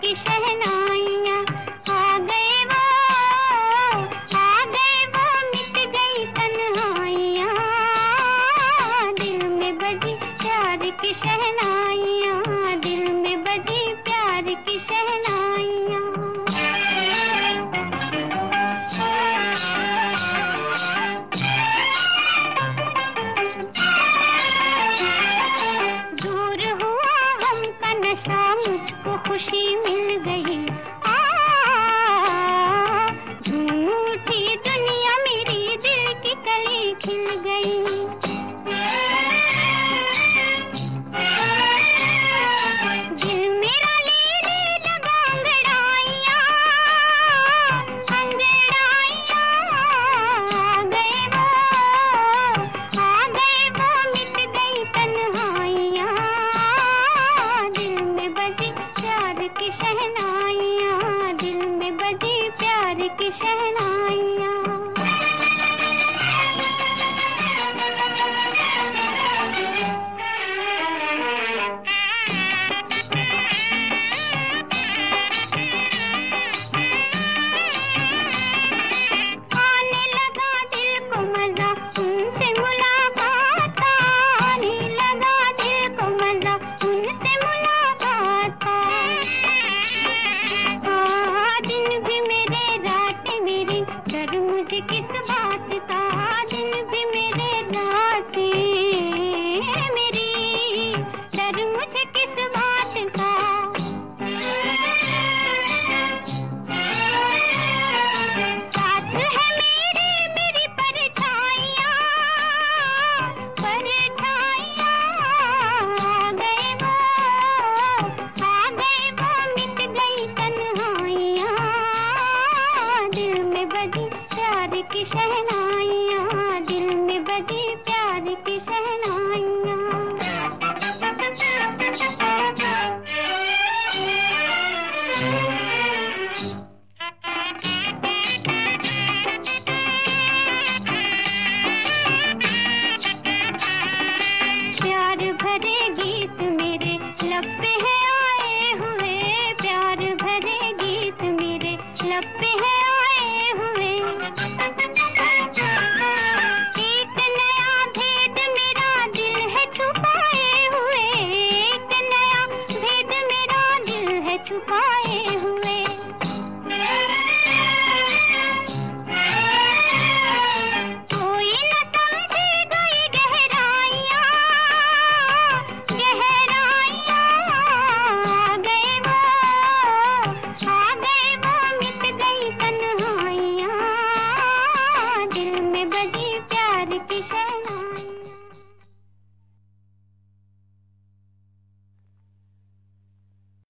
की शहनाइया। आ गए वो, आ गए वो, मिट गई तन्हाइया। दिल में बजी प्यार की शहनाइया। खुशी मिल गई। झूठी दुनिया मेरी दिल की कली खिल गई। की शहनाइया। की शहनाइया दिल में बजी प्यार की शहनाइया।